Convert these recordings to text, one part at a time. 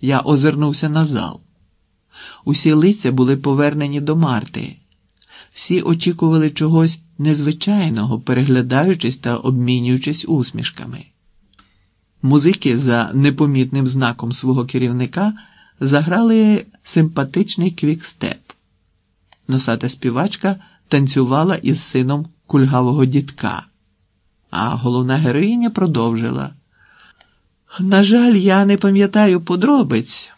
Я озирнувся на зал. Усі лиця були повернені до Марти. Всі очікували чогось незвичайного, переглядаючись та обмінюючись усмішками. Музики за непомітним знаком свого керівника заграли симпатичний квікстеп. Носата співачка танцювала із сином кульгавого дітка, а головна героїня продовжила. На жаль, я не пам'ятаю подробиць,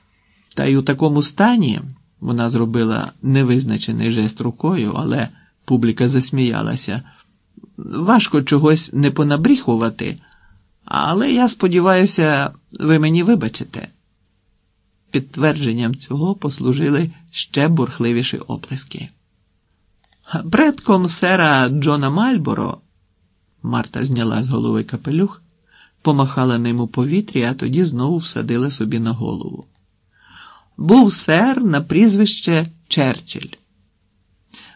та й у такому стані вона зробила невизначений жест рукою, але публіка засміялася. Важко чогось не понабріхувати, але я сподіваюся, ви мені вибачите. Підтвердженням цього послужили ще бурхливіші оплески. Предком сера Джона Мальборо, Марта зняла з голови капелюх, помахала ним у повітрі, а тоді знову всадила собі на голову. Був сер на прізвище Черчилль.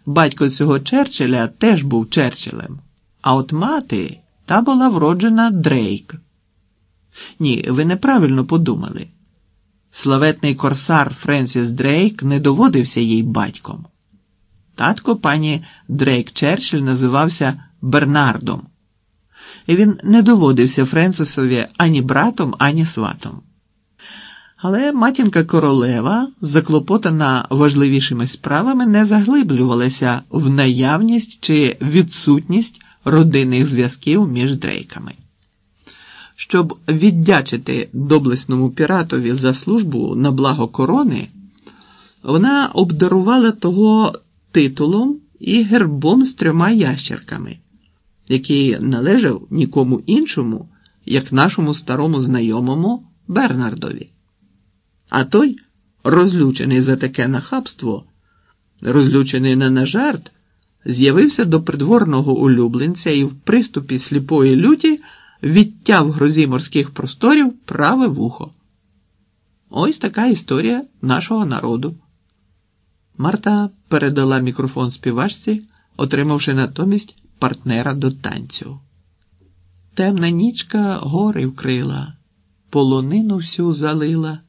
Батько цього Черчилля теж був Черчиллем, а от мати та була вроджена Дрейк. Ні, ви неправильно подумали. Славетний корсар Френсіс Дрейк не доводився їй батьком. Татко пані Дрейк Черчилль називався Бернардом. Він не доводився Френсисові ані братом, ані сватом. Але матінка королева, заклопотана важливішими справами, не заглиблювалася в наявність чи відсутність родинних зв'язків між дрейками. Щоб віддячити доблесному піратові за службу на благо корони, вона обдарувала того титулом і гербом з трьома ящерками, який належав нікому іншому, як нашому старому знайомому Бернардові. А той, розлючений за таке нахабство, розлючений не на жарт, з'явився до придворного улюбленця і в приступі сліпої люті відтяв грозі морських просторів праве вухо. Ось така історія нашого народу. Марта передала мікрофон співачці, отримавши натомість партнера до танцю. Темна нічка гори вкрила, полонину всю залила,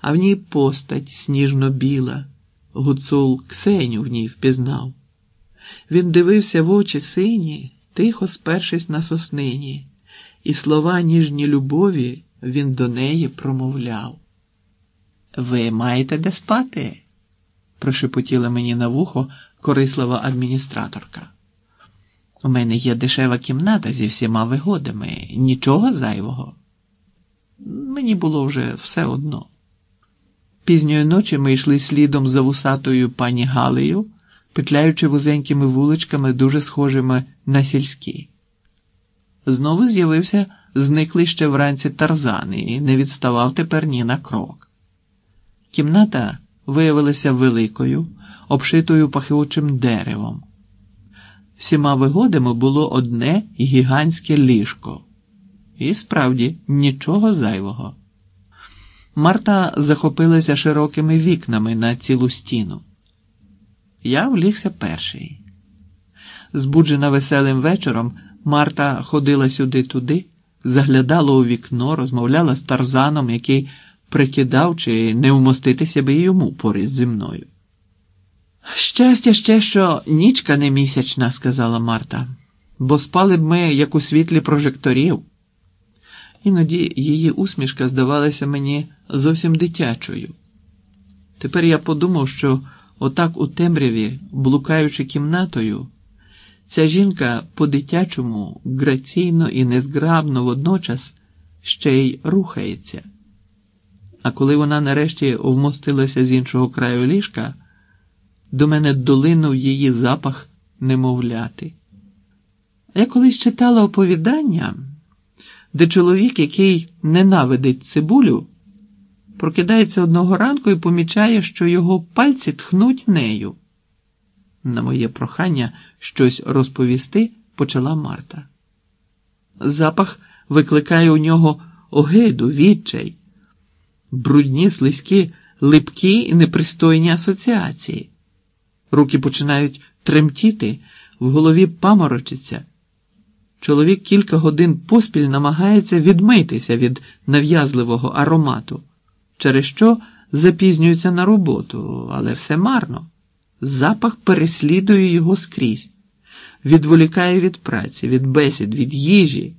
а в ній постать сніжно біла, гуцул Ксеню в ній впізнав. Він дивився в очі сині, тихо спершись на соснині, і слова ніжні любові він до неї промовляв. Ви маєте де спати? прошепотіла мені на вухо корислива адміністраторка. У мене є дешева кімната зі всіма вигодами, нічого зайвого. Мені було вже все одно. Пізньої ночі ми йшли слідом за вусатою пані Галею, петляючи вузенькими вуличками, дуже схожими на сільські. Знову з'явився зниклий ще вранці тарзан і не відставав тепер ні на крок. Кімната виявилася великою, обшитою пахучим деревом. Всіма вигодами було одне гігантське ліжко, і справді нічого зайвого. Марта захопилася широкими вікнами на цілу стіну. Я влігся перший. Збуджена веселим вечором, Марта ходила сюди-туди, заглядала у вікно, розмовляла з тарзаном, який прикидав, чи не вмоститися би йому поряд зі мною. Щастя ще, що нічка не місячна, сказала Марта, бо спали б ми, як у світлі прожекторів. Іноді її усмішка здавалася мені зовсім дитячою. Тепер я подумав, що отак у темряві, блукаючи кімнатою, ця жінка по-дитячому граційно і незграбно водночас ще й рухається. А коли вона нарешті вмостилася з іншого краю ліжка, до мене долинув її запах немовляти. Я колись читала оповідання, де чоловік, який ненавидить цибулю, прокидається одного ранку і помічає, що його пальці тхнуть нею. На моє прохання щось розповісти почала Марта. Запах викликає у нього огиду, відчай, брудні, слизькі, липкі і непристойні асоціації. Руки починають тремтіти, в голові паморочиться. Чоловік кілька годин поспіль намагається відмитися від нав'язливого аромату через що запізнюється на роботу, але все марно. Запах переслідує його скрізь, відволікає від праці, від бесід, від їжі.